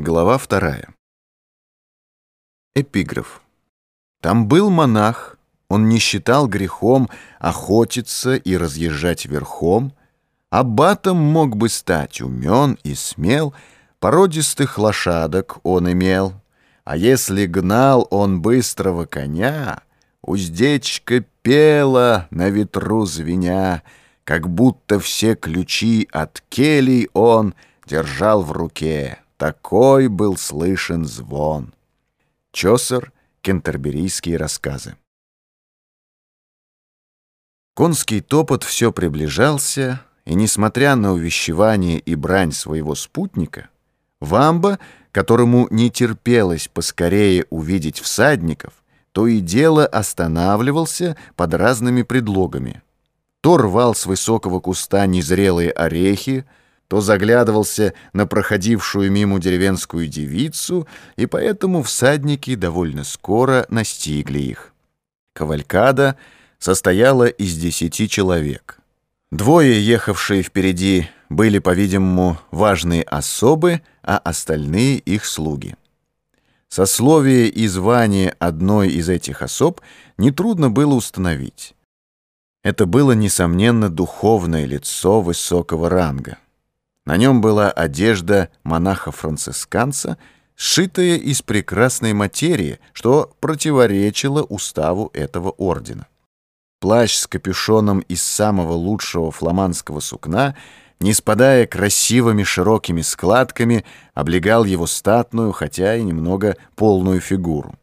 Глава вторая. Эпиграф. Там был монах, он не считал грехом охотиться и разъезжать верхом, аббатом мог бы стать умен и смел, породистых лошадок он имел, а если гнал он быстрого коня, уздечка пела на ветру звеня, как будто все ключи от келий он держал в руке. Такой был слышен звон. Чосер, кентерберийские рассказы. Конский топот все приближался, и, несмотря на увещевание и брань своего спутника, Вамба, которому не терпелось поскорее увидеть всадников, то и дело останавливался под разными предлогами. То рвал с высокого куста незрелые орехи, то заглядывался на проходившую мимо деревенскую девицу, и поэтому всадники довольно скоро настигли их. Кавалькада состояла из десяти человек. Двое, ехавшие впереди, были, по-видимому, важные особы, а остальные — их слуги. Сословие и звание одной из этих особ нетрудно было установить. Это было, несомненно, духовное лицо высокого ранга. На нем была одежда монаха-францисканца, сшитая из прекрасной материи, что противоречило уставу этого ордена. Плащ с капюшоном из самого лучшего фламандского сукна, не спадая красивыми широкими складками, облегал его статную, хотя и немного полную фигуру.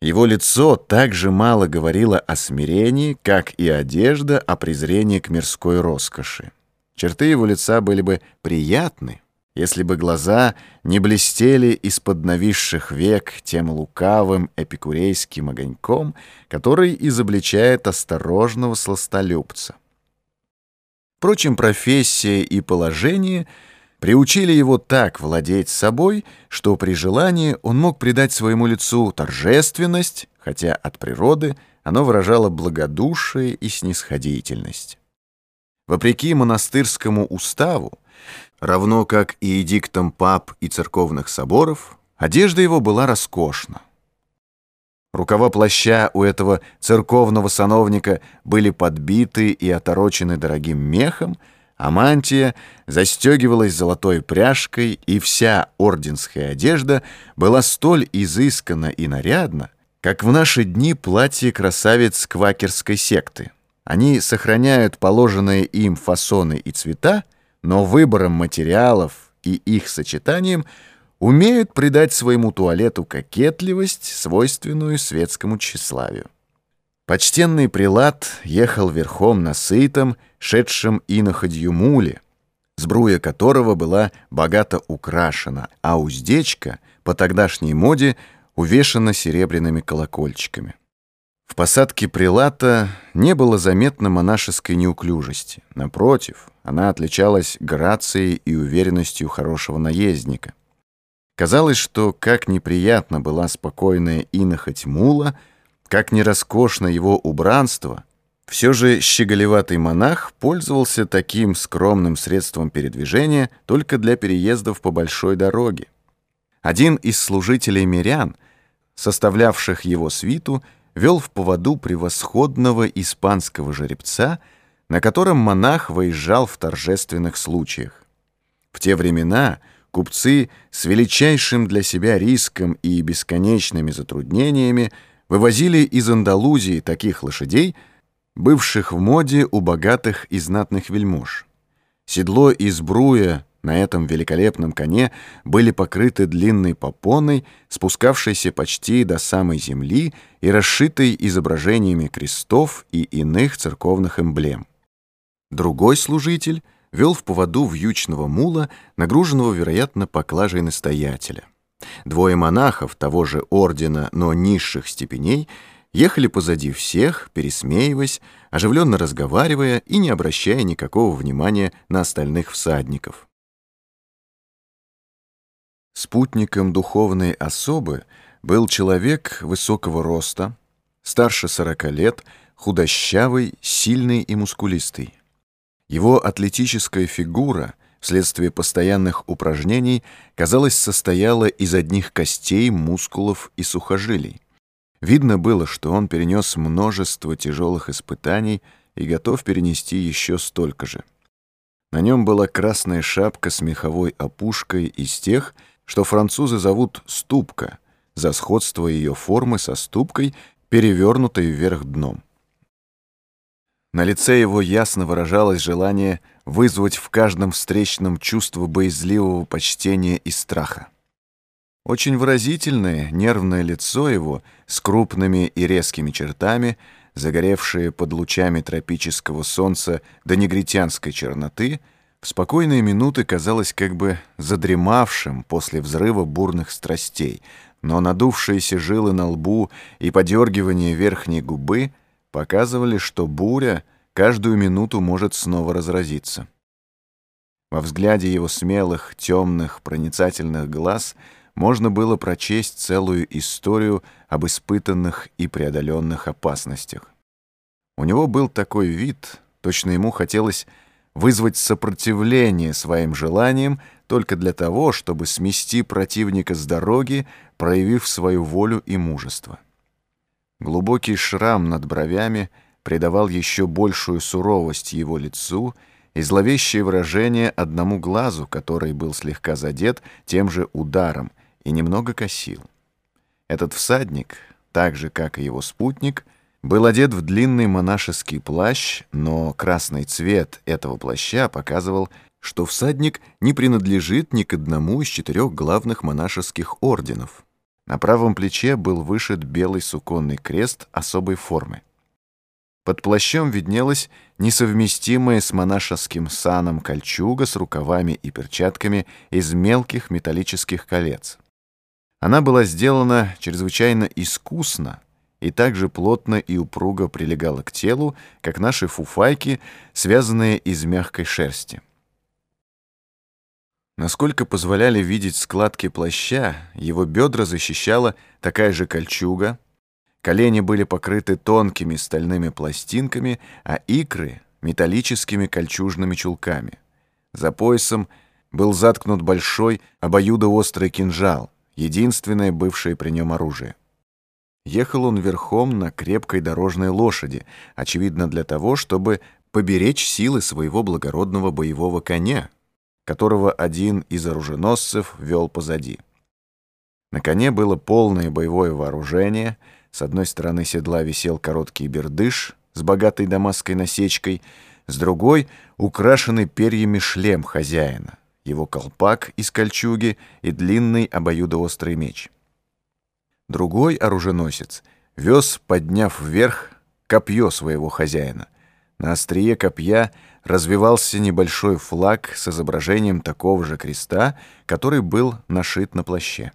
Его лицо так же мало говорило о смирении, как и одежда о презрении к мирской роскоши. Черты его лица были бы приятны, если бы глаза не блестели из-под нависших век тем лукавым эпикурейским огоньком, который изобличает осторожного сластолюбца. Впрочем, профессия и положение приучили его так владеть собой, что при желании он мог придать своему лицу торжественность, хотя от природы оно выражало благодушие и снисходительность. Вопреки монастырскому уставу, равно как и эдиктам пап и церковных соборов, одежда его была роскошна. Рукава плаща у этого церковного сановника были подбиты и оторочены дорогим мехом, а мантия застегивалась золотой пряжкой, и вся орденская одежда была столь изысканна и нарядна, как в наши дни платье красавиц квакерской секты. Они сохраняют положенные им фасоны и цвета, но выбором материалов и их сочетанием умеют придать своему туалету кокетливость, свойственную светскому тщеславию. Почтенный прилад ехал верхом на сытом, шедшем иноходью муле, сбруя которого была богато украшена, а уздечка, по тогдашней моде, увешана серебряными колокольчиками. В посадке прилата не было заметно монашеской неуклюжести. Напротив, она отличалась грацией и уверенностью хорошего наездника. Казалось, что как неприятно была спокойная инохоть мула, как не роскошно его убранство, все же щеголеватый монах пользовался таким скромным средством передвижения только для переездов по большой дороге. Один из служителей мирян, составлявших его свиту, вел в поводу превосходного испанского жеребца, на котором монах выезжал в торжественных случаях. В те времена купцы с величайшим для себя риском и бесконечными затруднениями вывозили из Андалузии таких лошадей, бывших в моде у богатых и знатных вельмож. Седло из бруя на этом великолепном коне были покрыты длинной попоной, спускавшейся почти до самой земли и расшитой изображениями крестов и иных церковных эмблем. Другой служитель вел в поводу вьючного мула, нагруженного, вероятно, поклажей настоятеля. Двое монахов того же ордена, но низших степеней, ехали позади всех, пересмеиваясь, оживленно разговаривая и не обращая никакого внимания на остальных всадников. Спутником духовной особы был человек высокого роста, старше сорока лет, худощавый, сильный и мускулистый. Его атлетическая фигура вследствие постоянных упражнений, казалось, состояла из одних костей, мускулов и сухожилий. Видно было, что он перенес множество тяжелых испытаний и готов перенести еще столько же. На нем была красная шапка с меховой опушкой из тех, что французы зовут «ступка», за сходство ее формы со ступкой, перевернутой вверх дном. На лице его ясно выражалось желание вызвать в каждом встречном чувство боязливого почтения и страха. Очень выразительное, нервное лицо его с крупными и резкими чертами, загоревшее под лучами тропического солнца до негритянской черноты, в спокойные минуты казалось как бы задремавшим после взрыва бурных страстей, но надувшиеся жилы на лбу и подергивание верхней губы показывали, что буря каждую минуту может снова разразиться. Во взгляде его смелых, темных, проницательных глаз можно было прочесть целую историю об испытанных и преодоленных опасностях. У него был такой вид, точно ему хотелось вызвать сопротивление своим желаниям только для того, чтобы смести противника с дороги, проявив свою волю и мужество. Глубокий шрам над бровями придавал еще большую суровость его лицу и зловещее выражение одному глазу, который был слегка задет тем же ударом и немного косил. Этот всадник, так же, как и его спутник, был одет в длинный монашеский плащ, но красный цвет этого плаща показывал, что всадник не принадлежит ни к одному из четырех главных монашеских орденов. На правом плече был вышит белый суконный крест особой формы. Под плащом виднелась несовместимая с монашеским саном кольчуга с рукавами и перчатками из мелких металлических колец. Она была сделана чрезвычайно искусно, и также плотно и упруго прилегала к телу, как наши фуфайки, связанные из мягкой шерсти. Насколько позволяли видеть складки плаща, его бедра защищала такая же кольчуга, колени были покрыты тонкими стальными пластинками, а икры — металлическими кольчужными чулками. За поясом был заткнут большой обоюдоострый кинжал, единственное бывшее при нем оружие. Ехал он верхом на крепкой дорожной лошади, очевидно для того, чтобы поберечь силы своего благородного боевого коня, которого один из оруженосцев вел позади. На коне было полное боевое вооружение, с одной стороны седла висел короткий бердыш с богатой дамасской насечкой, с другой — украшенный перьями шлем хозяина, его колпак из кольчуги и длинный обоюдоострый меч. Другой оруженосец вез, подняв вверх, копье своего хозяина. На острие копья развивался небольшой флаг с изображением такого же креста, который был нашит на плаще.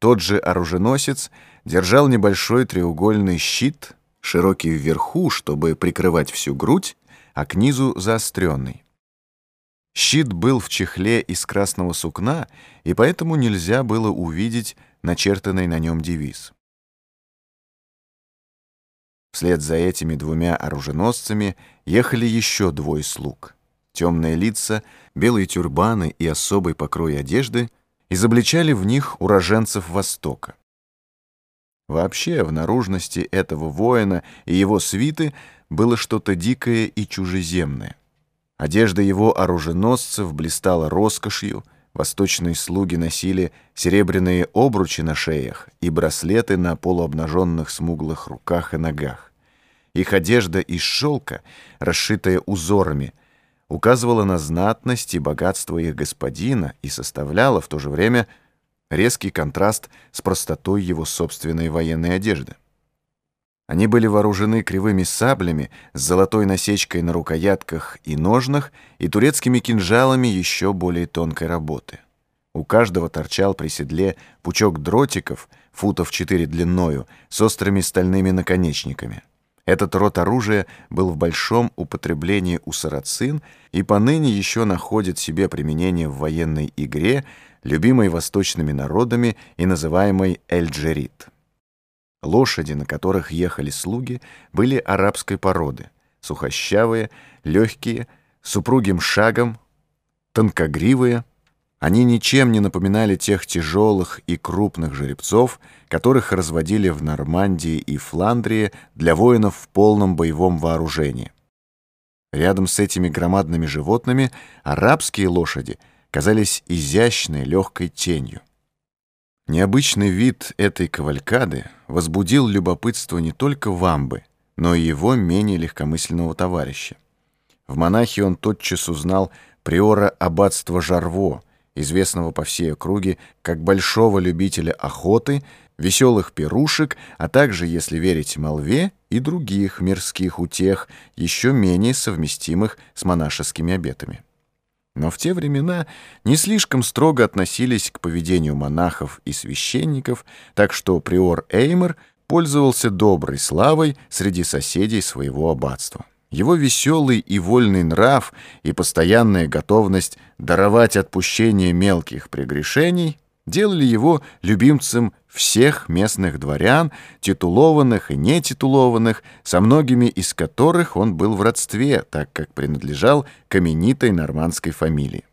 Тот же оруженосец держал небольшой треугольный щит, широкий вверху, чтобы прикрывать всю грудь, а к низу заостренный. Щит был в чехле из красного сукна, и поэтому нельзя было увидеть начертанный на нем девиз. Вслед за этими двумя оруженосцами ехали еще двое слуг. Темные лица, белые тюрбаны и особый покрой одежды изобличали в них уроженцев Востока. Вообще, в наружности этого воина и его свиты было что-то дикое и чужеземное. Одежда его оруженосцев блистала роскошью, Восточные слуги носили серебряные обручи на шеях и браслеты на полуобнаженных смуглых руках и ногах. Их одежда из шелка, расшитая узорами, указывала на знатность и богатство их господина и составляла в то же время резкий контраст с простотой его собственной военной одежды. Они были вооружены кривыми саблями с золотой насечкой на рукоятках и ножнах и турецкими кинжалами еще более тонкой работы. У каждого торчал при седле пучок дротиков, футов четыре длиною, с острыми стальными наконечниками. Этот род оружия был в большом употреблении у сарацин и поныне еще находит себе применение в военной игре, любимой восточными народами и называемой эльджерит. Лошади, на которых ехали слуги, были арабской породы, сухощавые, легкие, с упругим шагом, тонкогривые. Они ничем не напоминали тех тяжелых и крупных жеребцов, которых разводили в Нормандии и Фландрии для воинов в полном боевом вооружении. Рядом с этими громадными животными арабские лошади казались изящной легкой тенью. Необычный вид этой кавалькады возбудил любопытство не только Вамбы, но и его менее легкомысленного товарища. В монахе он тотчас узнал приора аббатства Жарво, известного по всей округе как большого любителя охоты, веселых пирушек, а также, если верить молве, и других мирских утех, еще менее совместимых с монашескими обетами. Но в те времена не слишком строго относились к поведению монахов и священников, так что приор Эймер пользовался доброй славой среди соседей своего аббатства. Его веселый и вольный нрав и постоянная готовность даровать отпущение мелких прегрешений делали его любимцем всех местных дворян, титулованных и нетитулованных, со многими из которых он был в родстве, так как принадлежал к именитой нормандской фамилии.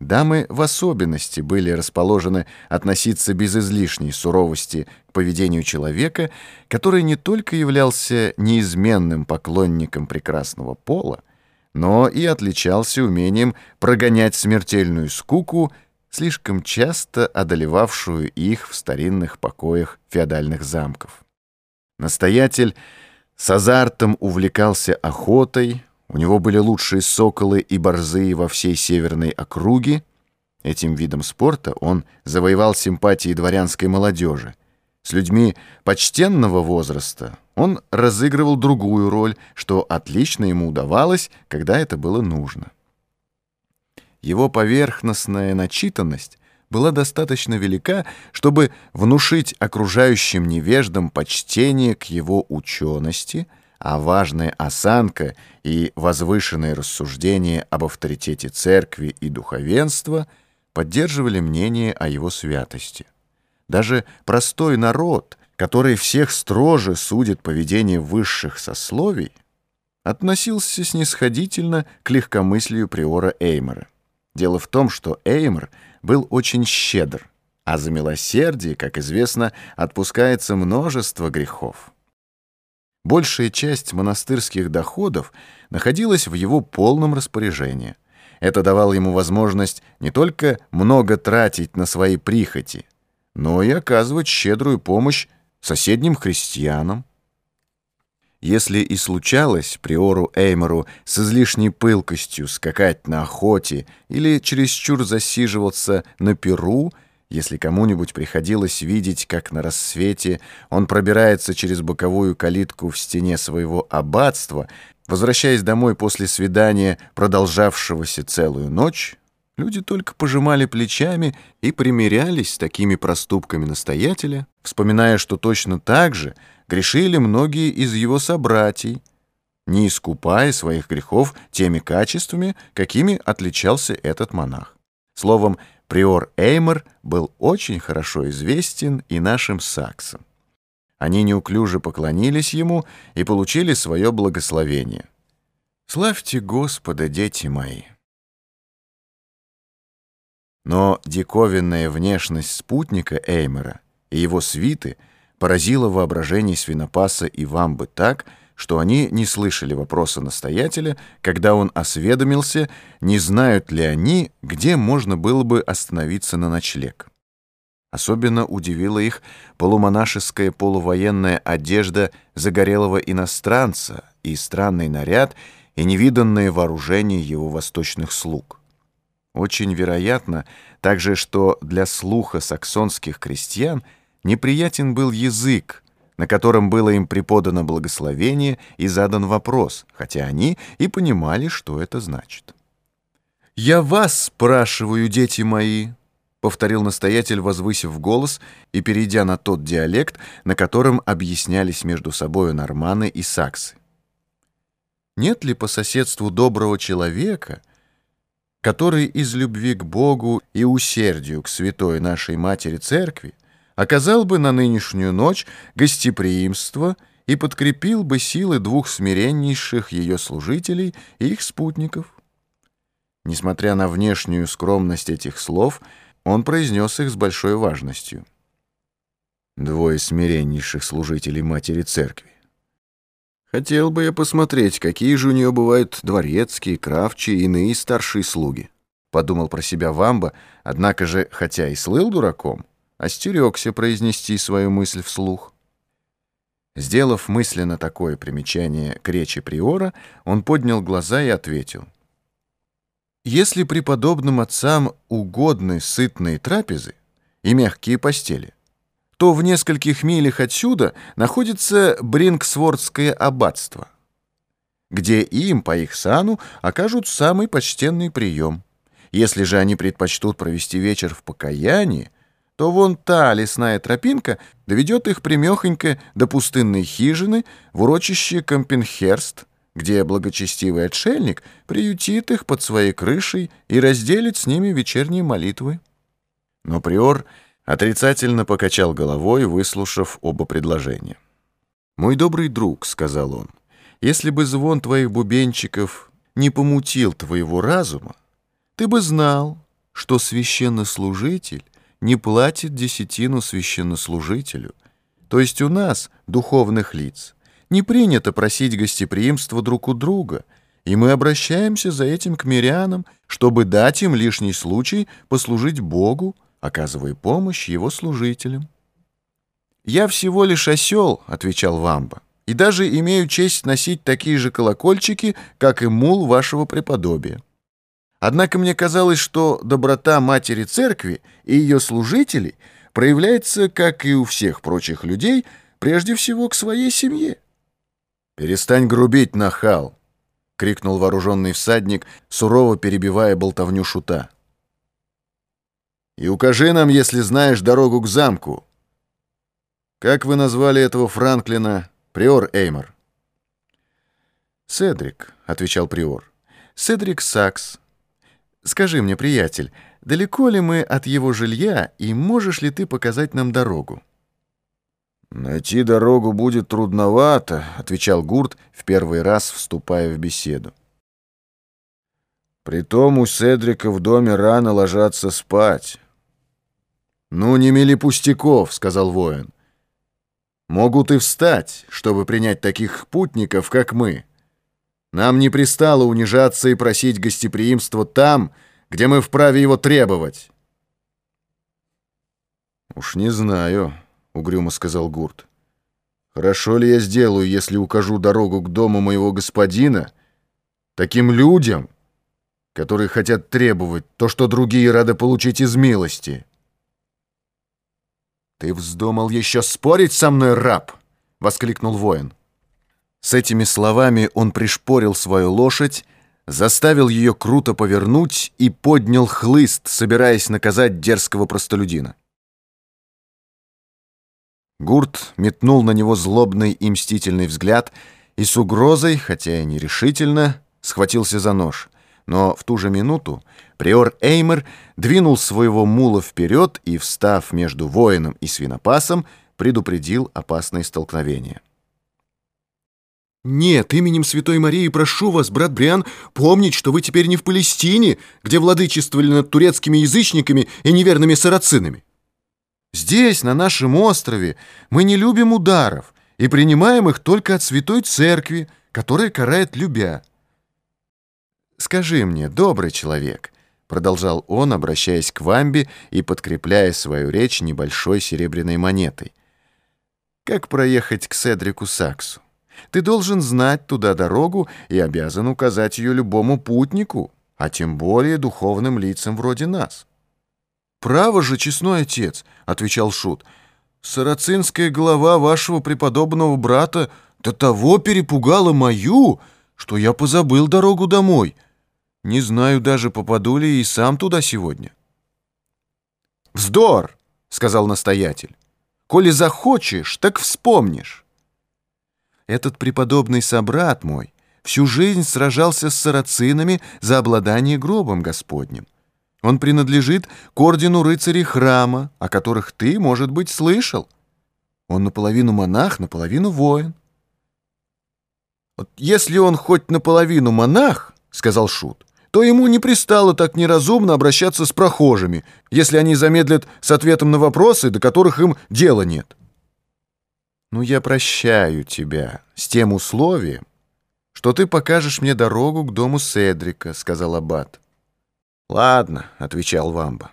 Дамы в особенности были расположены относиться без излишней суровости к поведению человека, который не только являлся неизменным поклонником прекрасного пола, но и отличался умением прогонять смертельную скуку, слишком часто одолевавшую их в старинных покоях феодальных замков. Настоятель с азартом увлекался охотой, у него были лучшие соколы и борзые во всей северной округе. Этим видом спорта он завоевал симпатии дворянской молодежи. С людьми почтенного возраста он разыгрывал другую роль, что отлично ему удавалось, когда это было нужно. Его поверхностная начитанность была достаточно велика, чтобы внушить окружающим невеждам почтение к его учености — а важная осанка и возвышенные рассуждения об авторитете церкви и духовенства поддерживали мнение о его святости. Даже простой народ, который всех строже судит поведение высших сословий, относился снисходительно к легкомыслию приора Эймера. Дело в том, что Эймер был очень щедр, а за милосердие, как известно, отпускается множество грехов. Большая часть монастырских доходов находилась в его полном распоряжении. Это давало ему возможность не только много тратить на свои прихоти, но и оказывать щедрую помощь соседним христианам. Если и случалось приору Эймору с излишней пылкостью скакать на охоте или чересчур засиживаться на перу, если кому-нибудь приходилось видеть, как на рассвете он пробирается через боковую калитку в стене своего аббатства, возвращаясь домой после свидания, продолжавшегося целую ночь, люди только пожимали плечами и примирялись с такими проступками настоятеля, вспоминая, что точно так же грешили многие из его собратьей, не искупая своих грехов теми качествами, какими отличался этот монах. Словом, приор Эймер был очень хорошо известен и нашим саксам. Они неуклюже поклонились ему и получили свое благословение. «Славьте Господа, дети мои!» Но диковинная внешность спутника Эймера и его свиты поразила воображение свинопаса и вамбы так, что они не слышали вопроса настоятеля, когда он осведомился, не знают ли они, где можно было бы остановиться на ночлег. Особенно удивила их полумонашеская полувоенная одежда загорелого иностранца и странный наряд и невиданное вооружение его восточных слуг. Очень вероятно также, что для слуха саксонских крестьян неприятен был язык, на котором было им преподано благословение и задан вопрос, хотя они и понимали, что это значит. «Я вас спрашиваю, дети мои», — повторил настоятель, возвысив голос и перейдя на тот диалект, на котором объяснялись между собою норманы и саксы. «Нет ли по соседству доброго человека, который из любви к Богу и усердию к святой нашей Матери Церкви оказал бы на нынешнюю ночь гостеприимство и подкрепил бы силы двух смиреннейших ее служителей и их спутников. Несмотря на внешнюю скромность этих слов, он произнес их с большой важностью. Двое смиреннейших служителей Матери Церкви. Хотел бы я посмотреть, какие же у нее бывают дворецкие, кравчие и иные старшие слуги. Подумал про себя Вамба, однако же, хотя и слыл дураком, остерегся произнести свою мысль вслух. Сделав мысленно такое примечание к речи приора, он поднял глаза и ответил. «Если преподобным отцам угодны сытные трапезы и мягкие постели, то в нескольких милях отсюда находится Брингсвордское аббатство, где им, по их сану, окажут самый почтенный прием. Если же они предпочтут провести вечер в покаянии, то вон та лесная тропинка доведет их примехонько до пустынной хижины в урочище Компенхерст, где благочестивый отшельник приютит их под своей крышей и разделит с ними вечерние молитвы. Но приор отрицательно покачал головой, выслушав оба предложения. «Мой добрый друг», — сказал он, — «если бы звон твоих бубенчиков не помутил твоего разума, ты бы знал, что священнослужитель не платит десятину священнослужителю. То есть у нас, духовных лиц, не принято просить гостеприимства друг у друга, и мы обращаемся за этим к мирянам, чтобы дать им лишний случай послужить Богу, оказывая помощь его служителям. «Я всего лишь осел», — отвечал Вамба, «и даже имею честь носить такие же колокольчики, как и мул вашего преподобия». Однако мне казалось, что доброта матери церкви и ее служителей проявляется, как и у всех прочих людей, прежде всего к своей семье. «Перестань грубить, нахал!» — крикнул вооруженный всадник, сурово перебивая болтовню шута. «И укажи нам, если знаешь дорогу к замку. Как вы назвали этого Франклина, приор Эймор?» «Седрик», — отвечал приор. «Седрик Сакс, Скажи мне, приятель, далеко ли мы от его жилья, и можешь ли ты показать нам дорогу?» «Найти дорогу будет трудновато», — отвечал Гурт, в первый раз вступая в беседу. «Притом у Седрика в доме рано ложатся спать». «Ну, не мели пустяков», — сказал воин. «Могут и встать, чтобы принять таких путников, как мы». Нам не пристало унижаться и просить гостеприимства там, где мы вправе его требовать. «Уж не знаю», — угрюмо сказал Гурт. «Хорошо ли я сделаю, если укажу дорогу к дому моего господина таким людям, которые хотят требовать то, что другие рады получить из милости?» «Ты вздумал еще спорить со мной, раб?» — воскликнул воин. С этими словами он пришпорил свою лошадь, заставил ее круто повернуть и поднял хлыст, собираясь наказать дерзкого простолюдина. Гурт метнул на него злобный и мстительный взгляд и с угрозой, хотя и нерешительно, схватился за нож. Но в ту же минуту приор Эймер двинул своего мула вперед и, встав между воином и свинопасом, предупредил опасное столкновение. «Нет, именем Святой Марии прошу вас, брат Бриан, помнить, что вы теперь не в Палестине, где владычествовали над турецкими язычниками и неверными сарацинами. Здесь, на нашем острове, мы не любим ударов и принимаем их только от Святой Церкви, которая карает любя». «Скажи мне, добрый человек», — продолжал он, обращаясь к Вамбе и подкрепляя свою речь небольшой серебряной монетой, «как проехать к Седрику Саксу?» Ты должен знать туда дорогу и обязан указать ее любому путнику, а тем более духовным лицам вроде нас. «Право же, честной отец», — отвечал Шут, — «сарацинская голова вашего преподобного брата до того перепугала мою, что я позабыл дорогу домой. Не знаю даже, попаду ли и сам туда сегодня». «Вздор!» — сказал настоятель. «Коли захочешь, так вспомнишь». Этот преподобный собрат мой всю жизнь сражался с сарацинами за обладание гробом Господним. Он принадлежит к ордену рыцарей храма, о которых ты, может быть, слышал. Он наполовину монах, наполовину воин. «Вот если он хоть наполовину монах, — сказал Шут, — то ему не пристало так неразумно обращаться с прохожими, если они замедлят с ответом на вопросы, до которых им дела нет. «Ну, я прощаю тебя с тем условием, что ты покажешь мне дорогу к дому Седрика», — сказал Аббат. «Ладно», — отвечал Вамба.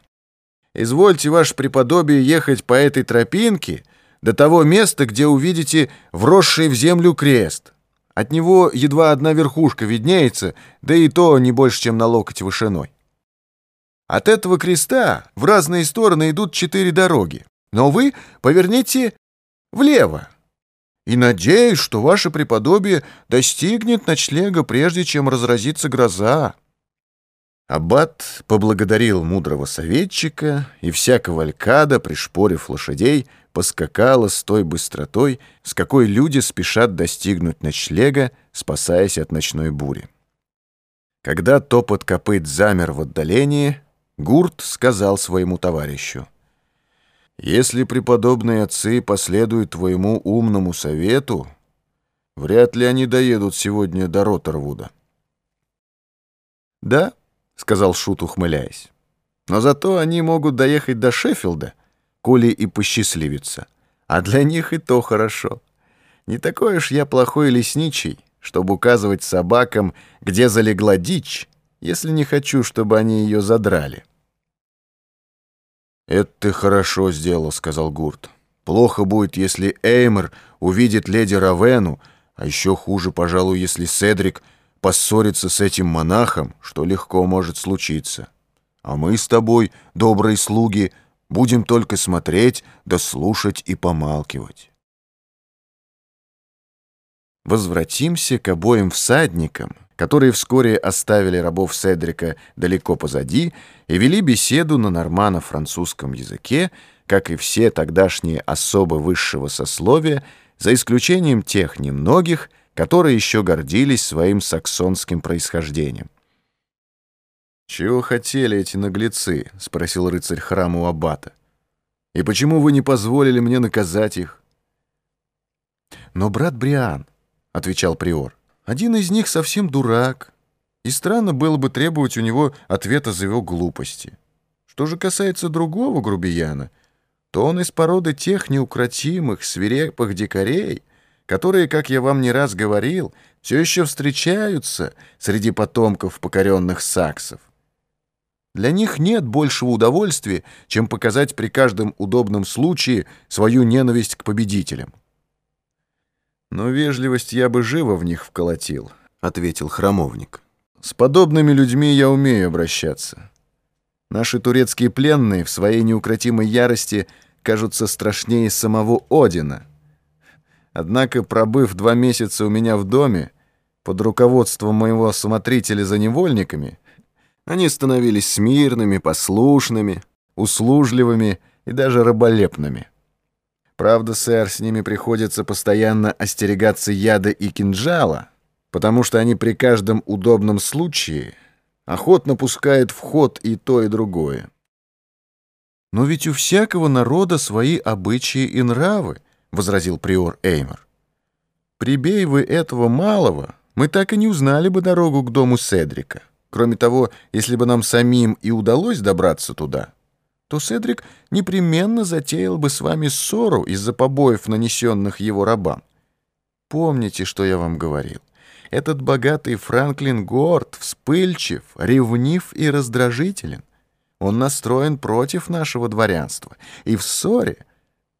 «Извольте, ваше преподобие, ехать по этой тропинке до того места, где увидите вросший в землю крест. От него едва одна верхушка виднеется, да и то не больше, чем на локоть вышиной. От этого креста в разные стороны идут четыре дороги, но вы поверните влево. И надеюсь, что ваше преподобие достигнет ночлега, прежде чем разразится гроза. Аббат поблагодарил мудрого советчика, и вся кавалькада, пришпорив лошадей, поскакала с той быстротой, с какой люди спешат достигнуть ночлега, спасаясь от ночной бури. Когда топот копыт замер в отдалении, Гурт сказал своему товарищу, «Если преподобные отцы последуют твоему умному совету, вряд ли они доедут сегодня до Роттервуда». «Да», сказал Шут, ухмыляясь. «Но зато они могут доехать до Шеффилда, коли и посчастливится. А для них и то хорошо. Не такой уж я плохой лесничий, чтобы указывать собакам, где залегла дичь, если не хочу, чтобы они ее задрали». «Это ты хорошо сделал», — сказал Гурт. «Плохо будет, если Эймер увидит леди Равену, а еще хуже, пожалуй, если Седрик поссориться с этим монахом, что легко может случиться. А мы с тобой, добрые слуги, будем только смотреть, да слушать и помалкивать. Возвратимся к обоим всадникам, которые вскоре оставили рабов Седрика далеко позади и вели беседу на нормано-французском языке, как и все тогдашние особы высшего сословия, за исключением тех немногих, которые еще гордились своим саксонским происхождением. «Чего хотели эти наглецы?» — спросил рыцарь храма у аббата. «И почему вы не позволили мне наказать их?» «Но брат Бриан», — отвечал приор, — «один из них совсем дурак, и странно было бы требовать у него ответа за его глупости. Что же касается другого грубияна, то он из породы тех неукротимых, свирепых дикарей, которые, как я вам не раз говорил, все еще встречаются среди потомков покоренных саксов. Для них нет большего удовольствия, чем показать при каждом удобном случае свою ненависть к победителям. «Но вежливость я бы живо в них вколотил», — ответил храмовник. «С подобными людьми я умею обращаться. Наши турецкие пленные в своей неукротимой ярости кажутся страшнее самого Одина». Однако, пробыв два месяца у меня в доме, под руководством моего смотрителя за невольниками, они становились смирными, послушными, услужливыми и даже раболепными. Правда, сэр, с ними приходится постоянно остерегаться яда и кинжала, потому что они при каждом удобном случае охотно пускают в ход и то, и другое. Но ведь у всякого народа свои обычаи и нравы, — возразил приор Эймер. «Прибей вы этого малого, мы так и не узнали бы дорогу к дому Седрика. Кроме того, если бы нам самим и удалось добраться туда, то Седрик непременно затеял бы с вами ссору из-за побоев, нанесенных его рабам. Помните, что я вам говорил. Этот богатый Франклин горд, вспыльчив, ревнив и раздражителен. Он настроен против нашего дворянства, и в ссоре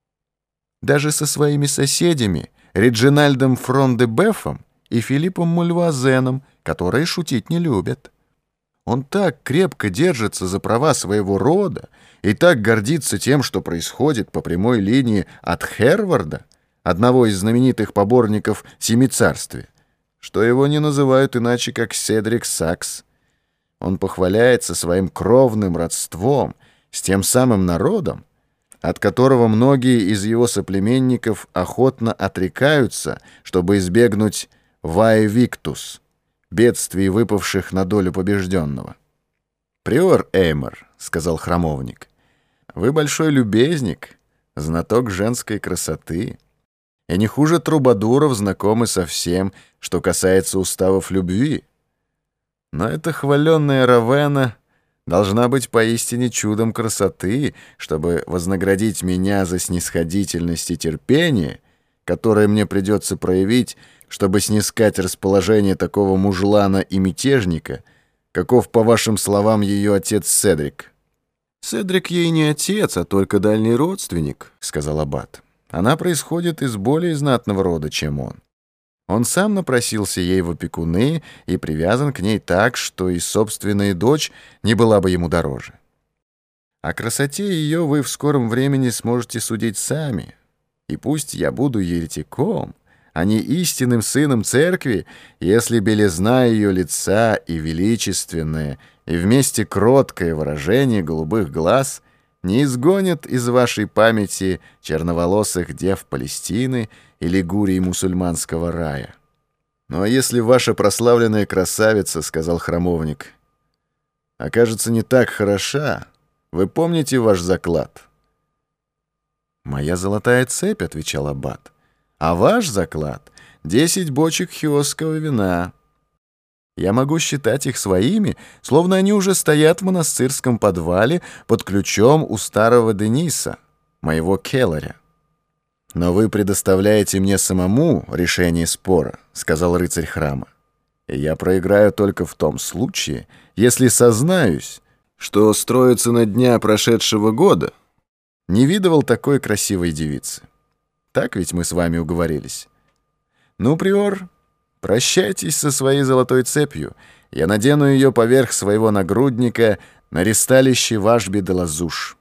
— даже со своими соседями, Реджинальдом Фронде-Бефом и Филиппом Мульвазеном, которые шутить не любят. Он так крепко держится за права своего рода и так гордится тем, что происходит по прямой линии от Херварда, одного из знаменитых поборников Семицарствия, что его не называют иначе, как Седрик Сакс. Он похваляется своим кровным родством с тем самым народом, от которого многие из его соплеменников охотно отрекаются, чтобы избегнуть «ваевиктус» — бедствий, выпавших на долю побежденного. «Приор Эймор», — сказал храмовник, — «вы большой любезник, знаток женской красоты, и не хуже трубадуров знакомы со всем, что касается уставов любви. Но эта хваленная Равена должна быть поистине чудом красоты, чтобы вознаградить меня за снисходительность и терпение, которое мне придется проявить, чтобы снискать расположение такого мужлана и мятежника, каков, по вашим словам, ее отец Седрик. «Седрик ей не отец, а только дальний родственник», — сказал Аббат. «Она происходит из более знатного рода, чем он. Он сам напросился ей в опекуны и привязан к ней так, что и собственная дочь не была бы ему дороже. О красоте ее вы в скором времени сможете судить сами. И пусть я буду еретиком, а не истинным сыном церкви, если белизна ее лица и величественное, и вместе кроткое выражение голубых глаз не изгонят из вашей памяти черноволосых дев Палестины или гурий мусульманского рая. «Ну а если ваша прославленная красавица, — сказал храмовник, — окажется не так хороша, вы помните ваш заклад?» «Моя золотая цепь, — отвечал Аббат, — а ваш заклад — десять бочек хиосского вина. Я могу считать их своими, словно они уже стоят в монастырском подвале под ключом у старого Дениса, моего келаря. «Но вы предоставляете мне самому решение спора», — сказал рыцарь храма. «И я проиграю только в том случае, если сознаюсь, что строится на дня прошедшего года. Не видывал такой красивой девицы. Так ведь мы с вами уговорились. Ну, приор, прощайтесь со своей золотой цепью. Я надену ее поверх своего нагрудника на ресталище Вашби де Лазуш».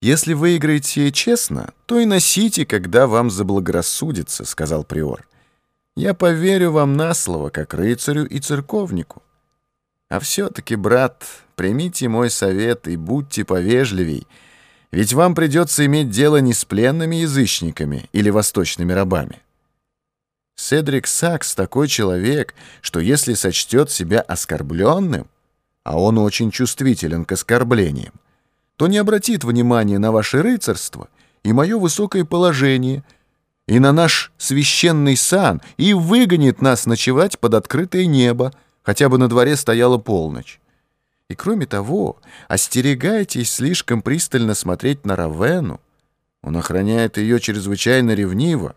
«Если выиграете честно, то и носите, когда вам заблагорассудится», — сказал приор. «Я поверю вам на слово, как рыцарю и церковнику. А все-таки, брат, примите мой совет и будьте повежливей, ведь вам придется иметь дело не с пленными язычниками или восточными рабами. Седрик Сакс такой человек, что если сочтет себя оскорбленным, а он очень чувствителен к оскорблениям, то не обратит внимания на ваше рыцарство и мое высокое положение, и на наш священный сан, и выгонит нас ночевать под открытое небо, хотя бы на дворе стояла полночь. И кроме того, остерегайтесь слишком пристально смотреть на Равену. Он охраняет ее чрезвычайно ревниво.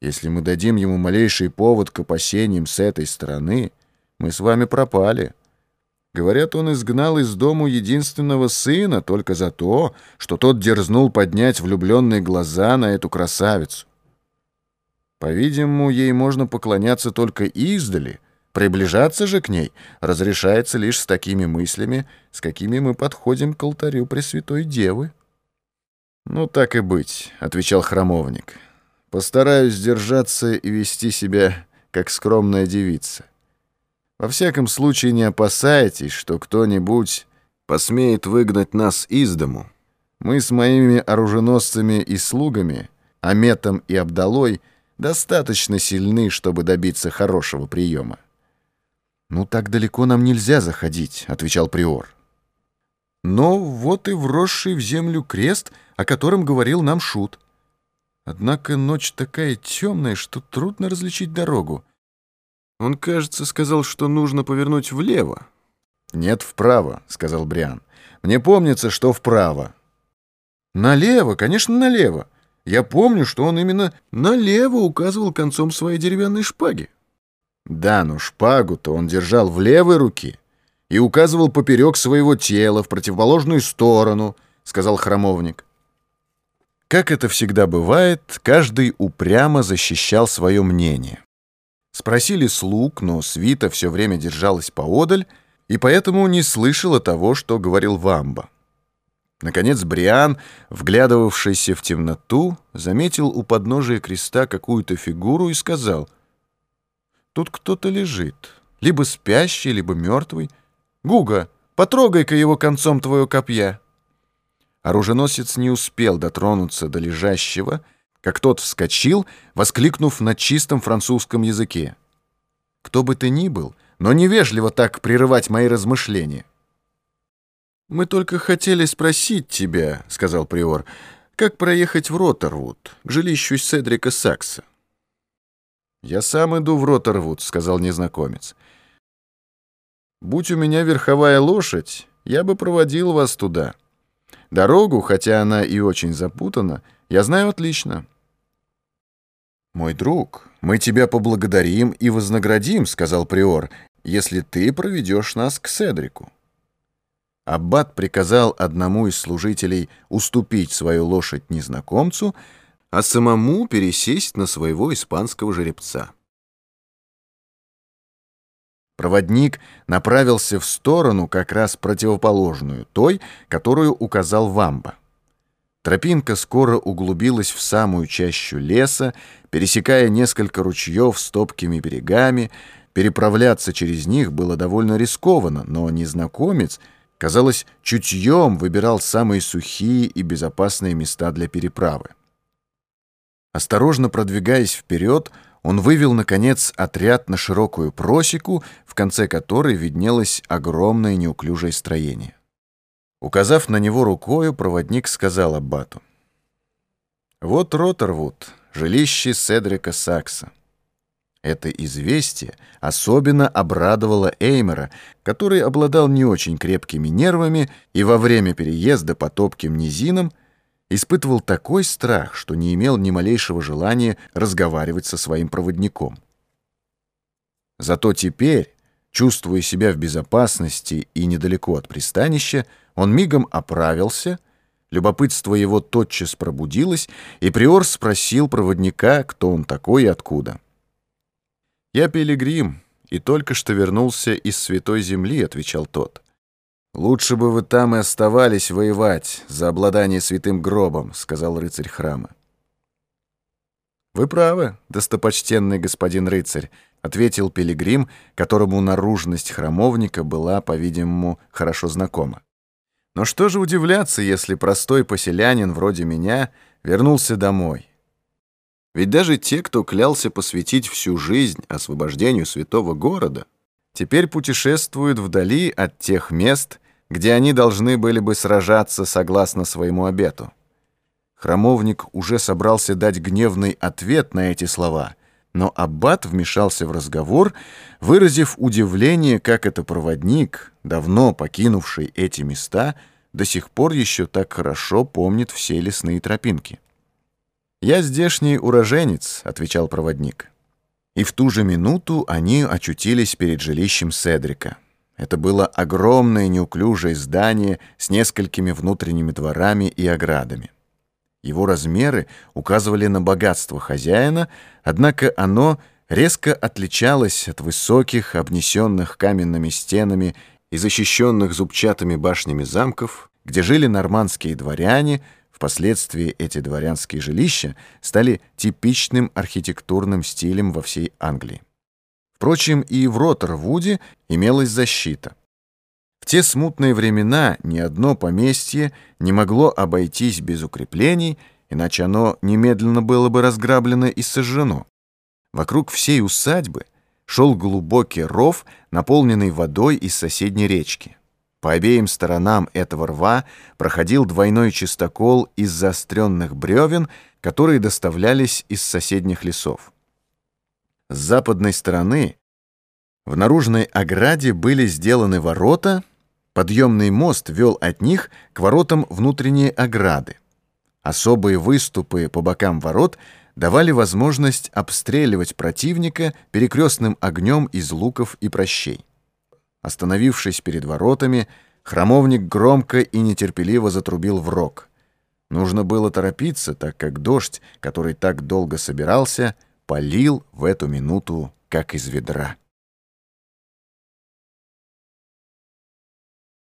Если мы дадим ему малейший повод к опасениям с этой стороны, мы с вами пропали». Говорят, он изгнал из дому единственного сына только за то, что тот дерзнул поднять влюбленные глаза на эту красавицу. По-видимому, ей можно поклоняться только издали, приближаться же к ней разрешается лишь с такими мыслями, с какими мы подходим к алтарю Пресвятой Девы. «Ну, так и быть», — отвечал храмовник. «Постараюсь сдержаться и вести себя, как скромная девица». Во всяком случае, не опасайтесь, что кто-нибудь посмеет выгнать нас из дому. Мы с моими оруженосцами и слугами, Аметом и Абдалой, достаточно сильны, чтобы добиться хорошего приема. «Ну, так далеко нам нельзя заходить», — отвечал приор. «Но вот и вросший в землю крест, о котором говорил нам Шут. Однако ночь такая темная, что трудно различить дорогу. Он, кажется, сказал, что нужно повернуть влево. «Нет, вправо», — сказал Бриан. «Мне помнится, что вправо». «Налево, конечно, налево. Я помню, что он именно налево указывал концом своей деревянной шпаги». «Да, но шпагу-то он держал в левой руке и указывал поперек своего тела в противоположную сторону», — сказал храмовник. Как это всегда бывает, каждый упрямо защищал свое мнение. Спросили слуг, но свита все время держалась поодаль, и поэтому не слышала того, что говорил Вамба. Наконец Бриан, вглядывавшийся в темноту, заметил у подножия креста какую-то фигуру и сказал, «Тут кто-то лежит, либо спящий, либо мертвый. Гуга, потрогай-ка его концом твоего копья». Оруженосец не успел дотронуться до лежащего, — как тот вскочил, воскликнув на чистом французском языке. «Кто бы ты ни был, но невежливо так прерывать мои размышления». «Мы только хотели спросить тебя», — сказал Приор, «как проехать в Роттервуд, к жилищу Седрика Сакса». «Я сам иду в Роттервуд», — сказал незнакомец. «Будь у меня верховая лошадь, я бы проводил вас туда. Дорогу, хотя она и очень запутана, я знаю отлично». «Мой друг, мы тебя поблагодарим и вознаградим», — сказал приор, «если ты проведешь нас к Седрику». Аббат приказал одному из служителей уступить свою лошадь незнакомцу, а самому пересесть на своего испанского жеребца. Проводник направился в сторону, как раз противоположную той, которую указал Вамба. Тропинка скоро углубилась в самую чащу леса, пересекая несколько ручьев с топкими берегами. Переправляться через них было довольно рискованно, но незнакомец, казалось, чутьем выбирал самые сухие и безопасные места для переправы. Осторожно продвигаясь вперед, он вывел, наконец, отряд на широкую просеку, в конце которой виднелось огромное неуклюжее строение. Указав на него рукою, проводник сказал Аббату. «Вот Роттервуд, жилище Седрика Сакса». Это известие особенно обрадовало Эймера, который обладал не очень крепкими нервами и во время переезда по топким низинам испытывал такой страх, что не имел ни малейшего желания разговаривать со своим проводником. Зато теперь, чувствуя себя в безопасности и недалеко от пристанища, он мигом оправился, любопытство его тотчас пробудилось, и Приор спросил проводника, кто он такой и откуда. «Я пилигрим, и только что вернулся из Святой Земли», — отвечал тот. «Лучше бы вы там и оставались воевать за обладание святым гробом», — сказал рыцарь храма. «Вы правы, достопочтенный господин рыцарь», — ответил пилигрим, которому наружность храмовника была, по-видимому, хорошо знакома. «Но что же удивляться, если простой поселянин вроде меня вернулся домой? Ведь даже те, кто клялся посвятить всю жизнь освобождению святого города, теперь путешествуют вдали от тех мест, где они должны были бы сражаться согласно своему обету. Храмовник уже собрался дать гневный ответ на эти слова, но Аббат вмешался в разговор, выразив удивление, как это проводник, давно покинувший эти места, до сих пор еще так хорошо помнит все лесные тропинки. «Я здешний уроженец», — отвечал проводник. И в ту же минуту они очутились перед жилищем Седрика. Это было огромное неуклюжее здание с несколькими внутренними дворами и оградами. Его размеры указывали на богатство хозяина, однако оно резко отличалось от высоких, обнесенных каменными стенами и защищенных зубчатыми башнями замков, где жили нормандские дворяне, впоследствии эти дворянские жилища стали типичным архитектурным стилем во всей Англии. Впрочем, и в Роттервуде имелась защита. В те смутные времена ни одно поместье не могло обойтись без укреплений, иначе оно немедленно было бы разграблено и сожжено. Вокруг всей усадьбы шел глубокий ров, наполненный водой из соседней речки. По обеим сторонам этого рва проходил двойной чистокол из заостренных бревен, которые доставлялись из соседних лесов. С западной стороны в наружной ограде были сделаны ворота, подъемный мост вел от них к воротам внутренней ограды. Особые выступы по бокам ворот давали возможность обстреливать противника перекрестным огнем из луков и прощей. Остановившись перед воротами, храмовник громко и нетерпеливо затрубил в рог. Нужно было торопиться, так как дождь, который так долго собирался, полил в эту минуту, как из ведра.